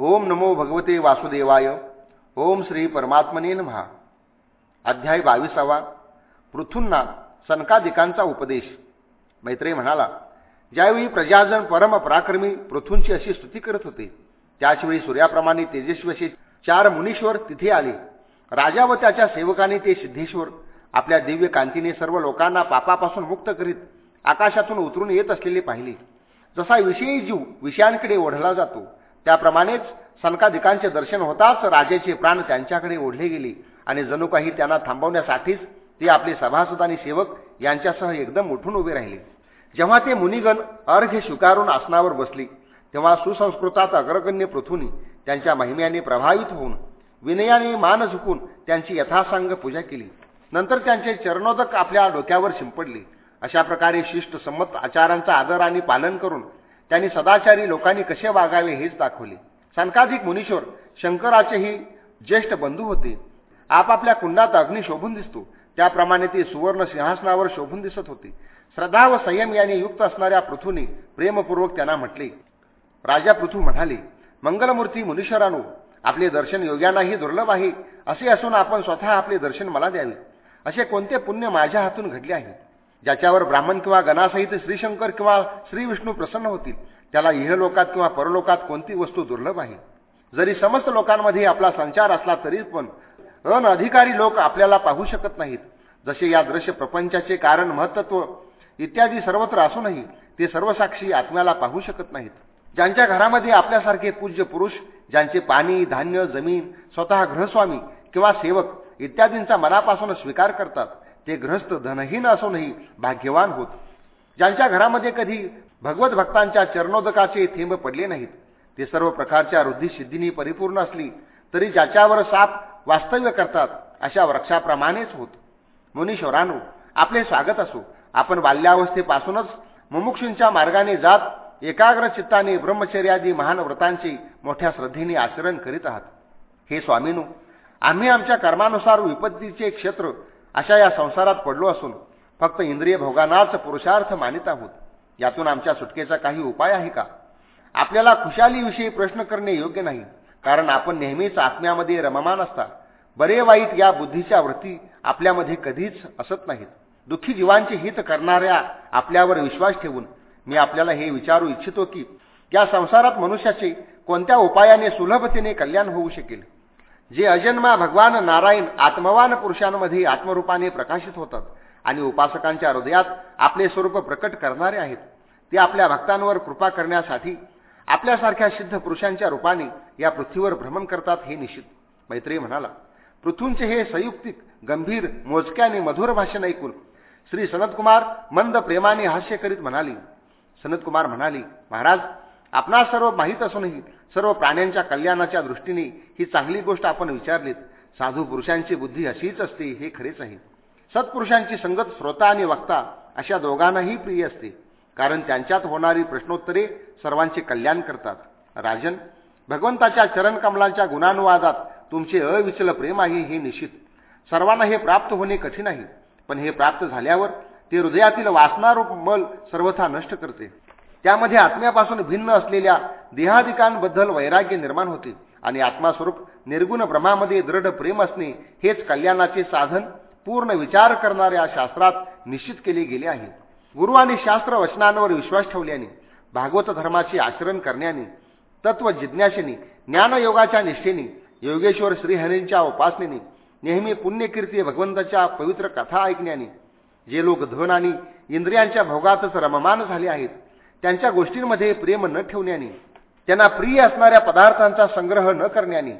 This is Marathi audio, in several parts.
ओम नमो भगवते वासुदेवाय. ओम श्री परमात्मने महा अध्याय बावीसावा. पृथूंना सनकादिकांचा उपदेश. मैत्रेय म्हणाला ज्यावेळी प्रजाजन परम पराक्रमी पृथूंची अशी स्तुती करत होते त्याचवेळी सूर्याप्रमाणे तेजस्वी असे चार मुनीश्वर तिथे आले. राजा व त्याच्या सेवकांनी ते सिद्धेश्वर आपल्या दिव्य कांतीने सर्व लोकांना पापापासून मुक्त करीत आकाशातून उतरून येत असलेले पाहिले. जसा विषयी जीव विषयांकडे ओढला जातो त्याप्रमाणेच सनकाधिकांचे दर्शन होताच राजेचे प्राण त्यांच्याकडे ओढले गेले आणि जणू काही त्यांना थांबवण्यासाठीच ते आपले सभासद आणि सेवक यांच्यासह एकदम उठून उभे राहिले. जेव्हा ते मुनिगण अर्घ्य स्वीकारून आसनावर बसले तेव्हा सुसंस्कृतात अग्रगण्य पृथूनी त्यांच्या महिम्याने प्रभावित होऊन विनयाने मान झुकून त्यांची यथासांग पूजा केली. नंतर त्यांचे चरणोदक आपल्या डोक्यावर शिंपडले. अशा प्रकारे शिष्ट संमत आचारांचा आदर आणि पालन करून त्यांनी सदाचारी लोकांनी कसे वागावे हेच दाखवले. सनकाधिक मुनीश्वर शंकराचेही ज्येष्ठ बंधू होते. आपापल्या कुंडात अग्नी शोभून दिसतो. त्याप्रमाणे ते सुवर्ण सिंहासनावर शोभून दिसत होते. श्रद्धा व संयम यांनी युक्त असणाऱ्या पृथूने प्रेमपूर्वक त्यांना म्हटले. राजा पृथू म्हणाले मंगलमूर्ती मुनीश्वरानो आपले दर्शन योग्यांनाही दुर्लभ आहे. असे असून आपण स्वतः आपले दर्शन मला द्यावे. असे कोणते पुण्य माझ्या हातून घडले आहे? ज्याच्यावर ब्राह्मण किंवा गणासहित श्रीशंकर किंवा श्री विष्णू प्रसन्न होतील त्याला इहलोकात किंवा परलोकात कोणती वस्तू दुर्लभ आहे? जरी समस्त लोकांमध्ये आपला संचार असला तरी पण अनधिकारी लोक आपल्याला पाहू शकत नाहीत. जसे या दृश्य प्रपंचाचे कारण महत्त्व इत्यादी सर्वत्र असूनही ते सर्वसाक्षी आत्म्याला पाहू शकत नाहीत. ज्यांच्या घरामध्ये आपल्यासारखे पूज्य पुरुष ज्यांचे पाणी धान्य जमीन स्वतः गृहस्वामी किंवा सेवक इत्यादींचा मनापासून स्वीकार करतात ते ग्रस्त धनहीन असूनही भाग्यवान होत. ज्यांच्या घरामध्ये कधी भगवत भक्तांच्या चरणोदकाचे थेंब पडले नाहीत ते सर्व प्रकारच्या रुद्धिसिद्धींनी परिपूर्ण असली तरी ज्याच्यावर साप वास्तव्य करतात अशा वृक्षाप्रमाणेच होत. मुनीश्वरानो आपले स्वागत असो. आपण बाल्यावस्थेपासूनच मुमुक्षूंच्या मार्गाने जात एकाग्र चित्ताने ब्रह्मचर्यादी महान व्रतांचे मोठ्या श्रद्धेने आचरण करीत आहात. हे स्वामीनो आम्ही आमच्या कर्मानुसार विपत्तीचे क्षेत्र अशा या संसारात पडलो असून फक्त इंद्रिय भोगानाच पुरुषार्थ मानित आहोत. यातून आमच्या सुटकेचा काही उपाय आहे का? आपल्याला खुशालीविषयी प्रश्न करणे योग्य नाही कारण आपण नेहमीच आत्म्यामध्ये रममान असता. बरे वाईट या बुद्धीच्या वृत्ती आपल्यामध्ये कधीच असत नाहीत. दुःखी जीवांचे हित करणाऱ्या आपल्यावर विश्वास ठेवून मी आपल्याला हे विचारू इच्छितो की या संसारात मनुष्याचे कोणत्या उपायाने सुलभतेने कल्याण होऊ शकेल? जे अजन्मा भगवान नारायण आत्मवान पुरुषांमध्ये आत्मरूपाने प्रकाशित होतात आणि उपासकांच्या हृदयात आपले स्वरूप प्रकट करणारे आहेत ते आपल्या भक्तांवर कृपा करण्यासाठी आपल्यासारख्या सिद्ध पुरुषांच्या रूपाने या पृथ्वीवर भ्रमण करतात हे निश्चित. मैत्रेयी म्हणाला पृथूंचे हे संयुक्तिक गंभीर मोजक्याने मधुर भाषण ऐकून श्री सनतकुमार मंद प्रेमाने हास्य करीत म्हणाली. सनतकुमार म्हणाली महाराज आपणा सर्व माहीत असूनही सर्व प्राण्यांच्या कल्याणाच्या दृष्टीने ही चांगली गोष्ट आपण विचारलीत. साधू पुरुषांची बुद्धी अशीच असते हे खरेच आहे. सत्पुरुषांची संगत श्रोता आणि वक्ता अशा दोघांनाही प्रिय असते कारण त्यांच्यात होणारी प्रश्नोत्तरे सर्वांचे कल्याण करतात. राजन भगवंताच्या चरणकमलांच्या गुणानुवादात तुमचे अविचल प्रेम आहे हे निश्चित. सर्वांना हे प्राप्त होणे कठीण आहे पण हे प्राप्त झाल्यावर ते हृदयातील वासनारूप मल सर्वथा नष्ट करते. त्यामध्ये आत्म्यापासून भिन्न असलेल्या देहाधिकांबद्दल वैराग्य निर्माण होते आणि आत्मास्वरूप निर्गुण ब्रह्मामध्ये दृढ प्रेम असणे हेच कल्याणाचे साधन पूर्ण विचार करणाऱ्या शास्त्रात निश्चित केले गेले आहे. गुरु आणि शास्त्र वचनांवर विश्वास ठेवल्याने भागवत धर्माचे आचरण करण्याने तत्व जिज्ञासेने ज्ञानयोगाच्या निष्ठेने योगेश्वर श्रीहरींच्या उपासनेने नेहमी पुण्यकीर्ती भगवंताच्या पवित्र कथा ऐकण्याने जे लोक धन आणि इंद्रियांच्या भोगातच रममान झाले आहेत त्यांच्या गोष्टींमध्ये प्रेम न ठेवण्याने त्यांना प्रिय असणाऱ्या पदार्थांचा संग्रह न करण्याने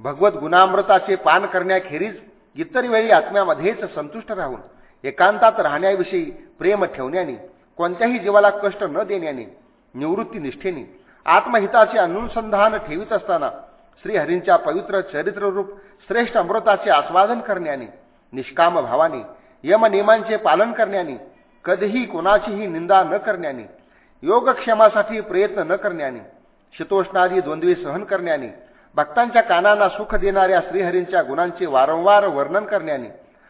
भगवत गुणामृताचे पान करण्याखेरीज इतर वेळी आत्म्यामध्येच संतुष्ट राहून एकांतात राहण्याविषयी प्रेम ठेवण्याने कोणत्याही जीवाला कष्ट न देण्याने निवृत्ती निष्ठेने आत्महिताचे अनुसंधान ठेवित असताना श्रीहरींच्या पवित्र चरित्ररूप श्रेष्ठ अमृताचे आस्वादन करण्याने निष्काम भावाने यमनियमांचे पालन करण्याने कधीही कोणाचीही निंदा न करण्याने योगक्षेमासाठी प्रयत्न न करण्याने शीतोष्णादी द्वंद्वे सहन करण्याने भक्तांच्या कानांना सुख देणाऱ्या श्रीहरींच्या गुणांचे वारंवार वर्णन करण्याने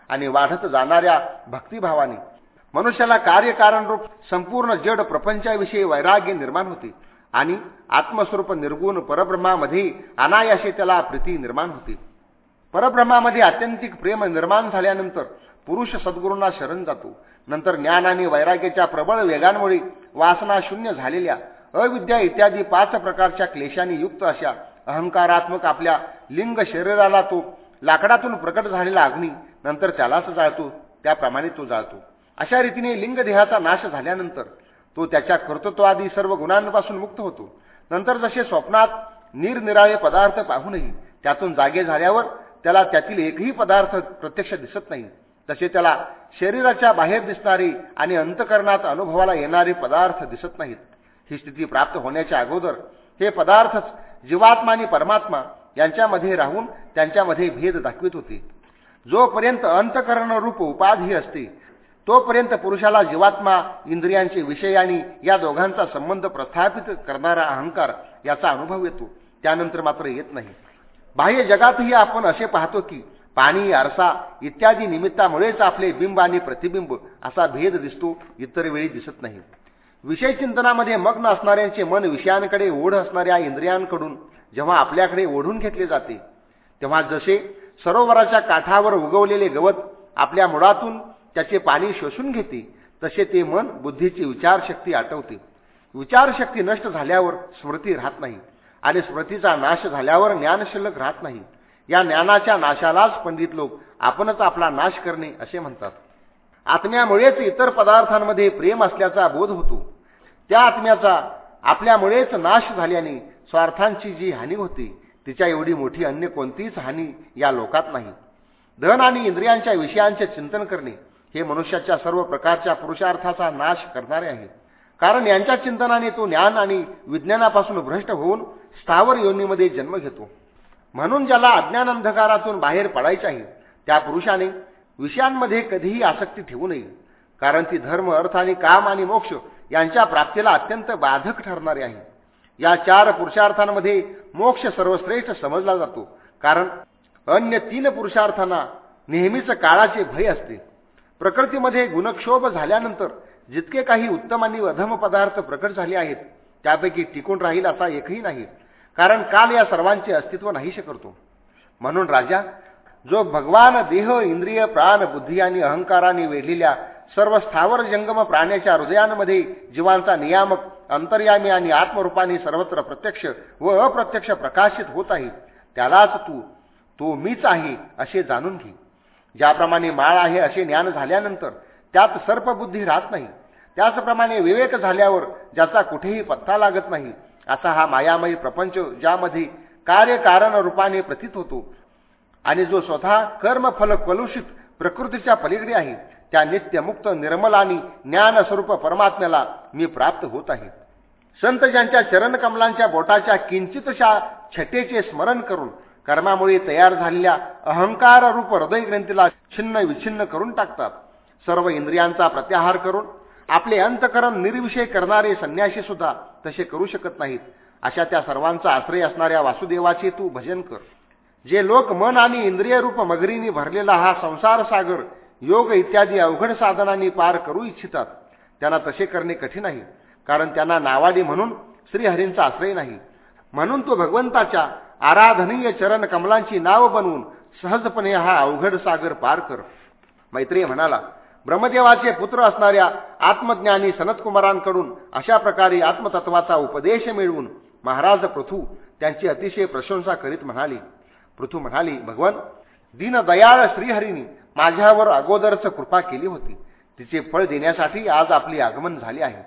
आणि वाढत जाणाऱ्या भक्तिभावाने मनुष्याला कार्यकारणरूप संपूर्ण जड प्रपंचाविषयी वैराग्य निर्माण होते आणि आत्मस्वरूप निर्गुण परब्रह्मामध्ये अनायाशे त्याला प्रीती निर्माण होते. परब्रह्मामध्ये अत्यंतिक प्रेम निर्माण झाल्यानंतर पुरुष सद्गुरूंना शरण जातो. नंतर ज्ञान आणि वैराग्याच्या प्रबळ वेगांमुळे वासना शून्य झालेल्या अविद्या इत्यादी पाच प्रकारच्या क्लेशांनी युक्त अशा अहंकारात्मक आपल्या लिंग शरीराला तो लाकडातून प्रकट झालेला अग्नी नंतर त्यालाच जाळतो त्याप्रमाणे तो जाळतो. अशा रीतीने लिंगदेहाचा नाश झाल्यानंतर तो त्याच्या कर्तृत्वादी सर्व गुणांपासून मुक्त होतो. नंतर जसे स्वप्नात निरनिराळे पदार्थ पाहूनही त्यातून जागे झाल्यावर त्याला त्यातील एकही पदार्थ प्रत्यक्ष दिसत नाही. तसे त्याला शरीराच्या बाहेर दिसणारी आणि अंतकरणात अनुभवाला येणारे पदार्थ दिसत नाहीत. ही स्थिती प्राप्त होण्याच्या अगोदर हे पदार्थच जीवात्मा आणि परमात्मा यांच्यामध्ये राहून त्यांच्यामध्ये भेद दाखवित होते. जोपर्यंत अंतकरणरूप उपाधी असते तोपर्यंत पुरुषाला जीवात्मा इंद्रियांचे विषय आणि या दोघांचा संबंध प्रस्थापित करणारा अहंकार याचा अनुभव येतो. त्यानंतर मात्र येत नाही. बाह्य जगातही आपण असे पाहतो की पाणी आरसा इत्यादी निमित्तामुळेच आपले बिंब आणि प्रतिबिंब असा भेद दिसतो इतर वेळी दिसत नाही. विषय चिंतनामध्ये मग्न असणाऱ्यांचे मन विषयांकडे ओढ असणाऱ्या इंद्रियांकडून जेव्हा आपल्याकडे ओढून घेतले जाते तेव्हा जसे सरोवराच्या काठावर उगवलेले गवत आपल्या मुळातून त्याचे पाणी शोषून घेते तसे ते मन बुद्धीची विचारशक्ती आटवते. विचारशक्ती नष्ट झाल्यावर स्मृती राहत नाही. आणि स्मृतीचा नाश झाल्यावर ज्ञान शिल्लक राहत नाही. या ज्ञानाच्या नाशालाच पंडित लोक आपणच आपला नाश करणे असे म्हणतात. आत्म्यामुळेच इतर पदार्थांमध्ये प्रेम असल्याचा बोध होतो. त्या आत्म्याचा आपल्यामुळेच नाश झाल्याने स्वार्थांची जी हानी होती तिच्या एवढी मोठी अन्य कोणतीच हानी या लोकात नाही. धन आणि इंद्रियांच्या विषयांचे चिंतन करणे हे मनुष्याच्या सर्व प्रकारच्या पुरुषार्थाचा नाश करणारे आहे. कारण यांच्या चिंतनाने तो ज्ञान आणि विज्ञानापासून भ्रष्ट होऊन स्थावर योनीमध्ये जन्म घेतो. म्हणून ज्याला अज्ञान अंधकारातून बाहेर पडायचे आहे त्या पुरुषाने विषयांमध्ये कधीही आसक्ती ठेवू नये. कारण ती धर्म अर्थ आणि काम आणि मोक्ष यांच्या प्राप्तीला अत्यंत बाधक ठरणारे आहे. या चार पुरुषार्थांमध्ये मोक्ष सर्वश्रेष्ठ समजला जातो. कारण अन्य तीन पुरुषार्थांना नेहमीच काळाचे भय असते. प्रकृतीमध्ये गुणक्षोभ झाल्यानंतर जितके काही उत्तम आणि अधम पदार्थ प्रकट झाले आहेत त्यापैकी टिकून राहील असा एकही नाही. कारण काल या सर्वांचे अस्तित्व नाहीसे करतो. म्हणून राजा जो भगवान देह इंद्रिय प्राण बुद्धी आणि अहंकाराने वेढलेल्या सर्व स्थावर जंगम प्राण्याच्या हृदयांमध्ये जीवांचा नियामक अंतर्यामी आणि आत्मरूपाने सर्वत्र प्रत्यक्ष व अप्रत्यक्ष प्रकाशित होत आहे त्यालाच तू तो मीच आहे असे जाणून घे. ज्याप्रमाणे माळ आहे असे ज्ञान झाल्यानंतर त्यात सर्पबुद्धी राहत नाही. त्याचप्रमाणे विवेक झाल्यावर ज्याचा कुठेही पत्ता लागत नाही. असा हा मायामयी प्रपंच ज्यामध्ये कार्यकारण रूपाने प्रतीत होतो. आणि जो स्वतः कर्मफल कलुषित प्रकृतीच्या पलीकडे आहे त्या नित्यमुक्त निर्मल आणि ज्ञानस्वरूप परमात्म्याला मी प्राप्त होत आहे. संत ज्यांच्या चरणकमलांच्या बोटाच्या किंचितशा छटेचे स्मरण करून कर्मामुळे तयार झालेल्या अहंकार रूप हृदय ग्रंथीला छिन्न विछिन्न करून टाकतात. सर्व इंद्रियांचा प्रत्याहार करून आपले अंतकरण निर्विषय करणारे संन्याशी सुद्धा तसे करू शकत नाहीत. अशा त्या सर्वांचा आश्रय असणाऱ्या वासुदेवाचे तू भजन कर. जे लोक मन आणि इंद्रिय रूप मगरीने भरलेला हा संसार सागर योग इत्यादी अवघड साधनांनी पार करू इच्छितात. त्यांना तसे करणे कठीण आहे कारण त्यांना नावाडी म्हणून श्रीहरींचा आश्रय नाही. म्हणून तो भगवंताच्या आराधनीय चरण कमलांची नाव बनवून सहजपणे हा अवघड सागर पार कर. मैत्रिय म्हणाला ब्रह्मदेवाचे पुत्र असणाऱ्या आत्मज्ञानी सनतकुमारांकडून अशा प्रकारे आत्मतत्वाचा उपदेश मिळवून महाराज पृथू त्यांची अतिशय प्रशंसा करीत म्हणाली. पृथू म्हणाली भगवान दीनदयाळ श्रीहरीनी माझ्यावर अगोदरच कृपा केली होती. तिचे फळ देण्यासाठी आज आपली आगमन झाले आहे.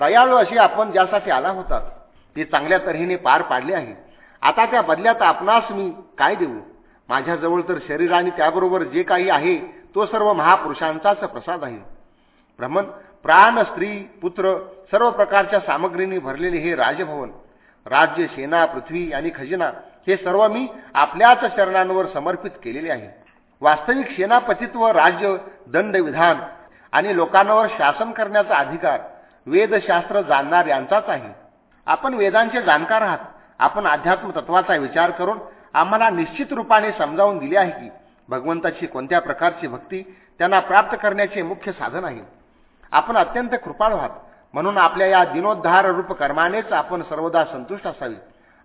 दयाळू अशी आपण ज्यासाठी आला होतात ते चांगल्या तऱ्हेने पार पाडले आहे. आता त्या बदल्यात आपणास मी काय देऊ? माझ्याजवळ तर शरीर आणि त्याबरोबर जे काही आहे तो सर्व महापुरुषांचाच प्रसाद आहे. ब्रह्मन प्राण स्त्री पुत्र सर्व प्रकारच्या सामग्रींनी भरलेले हे राजभवन राज्य सेना पृथ्वी आणि खजिना हे सर्व मी आपल्याच चरणांवर समर्पित केलेले आहे. वास्तविक सेनापतित्व राज्य दंडविधान आणि लोकांवर शासन करण्याचा अधिकार वेदशास्त्र जाणणार यांचाच आहे. आपण वेदांचे जाणकार आहात. आपण अध्यात्म तत्वाचा विचार करून आम्हाला निश्चित रूपाने समजावून दिले आहे की भगवंताची कोणत्या प्रकारची भक्ती त्यांना प्राप्त करण्याचे मुख्य साधन आहे. आपण अत्यंत कृपाळ आहात. म्हणून आपल्या या दिनोद्धार रूप कर्मानेच आपण सर्वदा संतुष्ट असावी.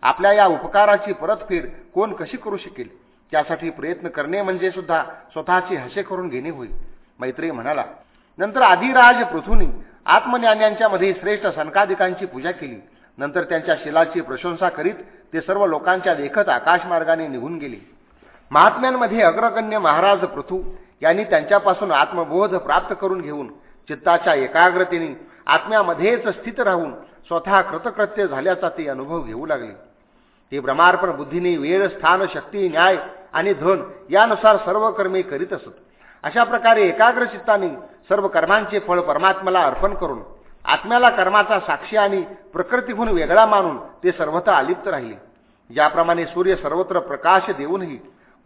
आपल्या या उपकाराची परतफेड कोण कशी करू शकेल? त्यासाठी प्रयत्न करणे म्हणजे सुद्धा स्वतःची हसे करून घेणे होईल मैत्री म्हणाला नंतर आदिराज पृथ्वीनी आत्मज्ञान्यांच्या मध्ये श्रेष्ठ सनकादिकांची पूजा केली. नंतर त्यांच्या शिलाची प्रशंसा करीत ते सर्व लोकांच्या देखत आकाशमार्गाने निघून गेले. महात्म्यांमध्ये अग्रगण्य महाराज पृथू यांनी त्यांच्यापासून आत्मबोध प्राप्त करून घेऊन चित्ताच्या एकाग्रतेने आत्म्यामध्येच स्थित राहून स्वतः कृतकृत्य झाल्याचा ते अनुभव घेऊ लागले. ते भ्रमार्पण बुद्धीने वेळ स्थान शक्ती न्याय आणि धन यानुसार सर्व कर्मे करीत असत. अशा प्रकारे एकाग्र चित्ताने सर्व कर्मांचे फळ परमात्म्याला अर्पण करून आत्म्याला कर्माचा साक्षी आणि प्रकृतीहून वेगळा मानून ते सर्वथा अलिप्त राहिले. ज्याप्रमाणे सूर्य सर्वत्र प्रकाश देऊनही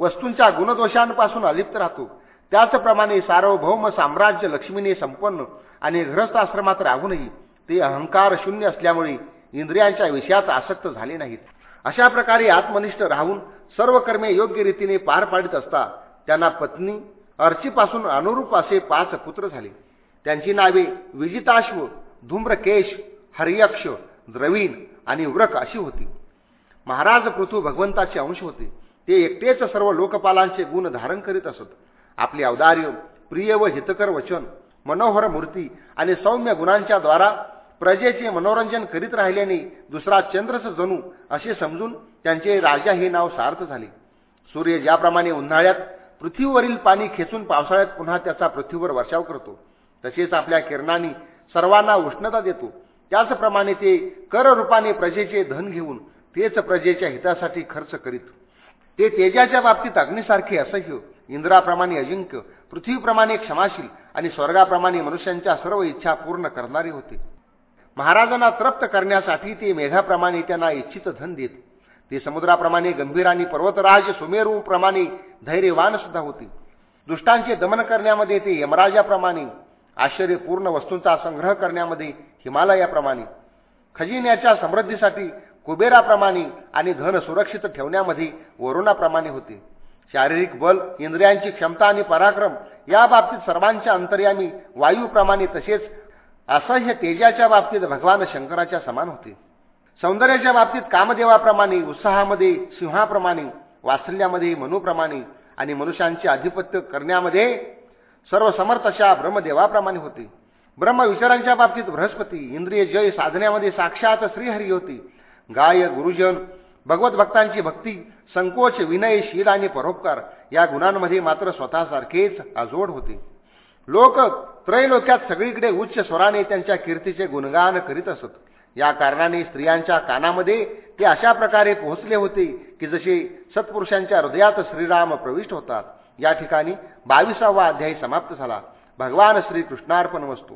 वस्तूंच्या गुणदोषांपासून अलिप्त राहतो. त्याचप्रमाणे सार्वभौम साम्राज्य लक्ष्मीने संपन्न आणि गृहस्थ राहूनही ते अहंकार शून्य असल्यामुळे इंद्रियांच्या विषयात आसक्त झाले नाहीत. अशा प्रकारे आत्मनिष्ठ राहून सर्व कर्मे योग्य रीतीने पार पाडित असता त्यांना पत्नी अर्चीपासून अनुरूप असे पाच पुत्र झाले. त्यांची नावे विजिताश्व धूम्रकेश हरियक्ष द्रवीण आणि व्रक अशी होती. महाराज पृथू भगवंताचे अंश होते. ते एकटेच सर्व लोकपालांचे गुण धारण करीत असत. आपले अवदार्य प्रिय व हितकर वचन मनोहर मूर्ती आणि सौम्य गुणांच्या द्वारा प्रजेचे मनोरंजन करीत राहिल्याने दुसरा चंद्रच जणू असे समजून त्यांचे राजा हे नाव सार्थ झाले. सूर्य ज्याप्रमाणे उन्हाळ्यात पृथ्वीवरील पाणी खेचून पावसाळ्यात पुन्हा त्याचा पृथ्वीवर वर्षाव करतो तसेच आपल्या किरणांनी सर्वांना उष्णता देतो. त्याचप्रमाणे ते कररूपाने प्रजेचे धन घेऊन तेच प्रजेच्या हितासाठी खर्च करीत ते तेजाच्या बाबतीत अग्निसारखे असह्य इंद्राप्रमाणे अजिंक्य पृथ्वीप्रमाणे क्षमाशील आणि स्वर्गाप्रमाणे मनुष्यांच्या सर्व इच्छा पूर्ण करणारे होते. महाराजांना तृप्त करण्यासाठी ते मेघाप्रमाणे त्यांना इच्छित धन देत ते समुद्राप्रमाणे गंभीर आणि पर्वतराज सुमेरूप्रमाणे धैर्यवान सुद्धा होते. दुष्टांचे दमन करण्यामध्ये ते यमराजाप्रमाणे आश्चर्यपूर्ण वस्तूंचा संग्रह करण्यामध्ये हिमालयाप्रमाणे. खजिन्याच्या समृद्धीसाठी कुबेराप्रमाणे आणि धन सुरक्षित ठेवण्यामध्ये वरुणाप्रमाणे होते. शारीरिक बल इंद्रियांची क्षमता आणि पराक्रम या बाबतीत सर्वांच्या अंतर्यामी वायूप्रमाणे तसेच असह्य तेजाच्या बाबतीत भगवान शंकराच्या समान होते. सौंदर्याच्या बाबतीत कामदेवाप्रमाणे उत्साहामध्ये सिंहाप्रमाणे वात्सल्यामध्ये मनूप्रमाणे आणि मनुष्यांचे आधिपत्य करण्यामध्ये सर्व समर्थ अशा ब्रह्मदेवाप्रमाणे होते. ब्रह्मविचारांच्या बाबतीत बृहस्पती इंद्रिय जय साधण्यामध्ये साक्षात श्रीहरी होती. गाय गुरुजन भगवत भक्तांची भक्ती संकोच विनय शील आणि परोपकार या गुणांमध्ये मात्र स्वतःसारखेच अजोड होते. लोक त्रैलोक्यात सगळीकडे उच्च स्वराने त्यांच्या कीर्तीचे गुणगान करीत असत. या कारणाने स्त्रियांच्या कानामध्ये ते अशा प्रकारे पोहोचले होते की जसे सत्पुरुषांच्या हृदयात श्रीराम प्रविष्ट होतात. या ठिकाणी बावीसावा अध्यायी समाप्त झाला. भगवान श्रीकृष्णार्पण वस्तू.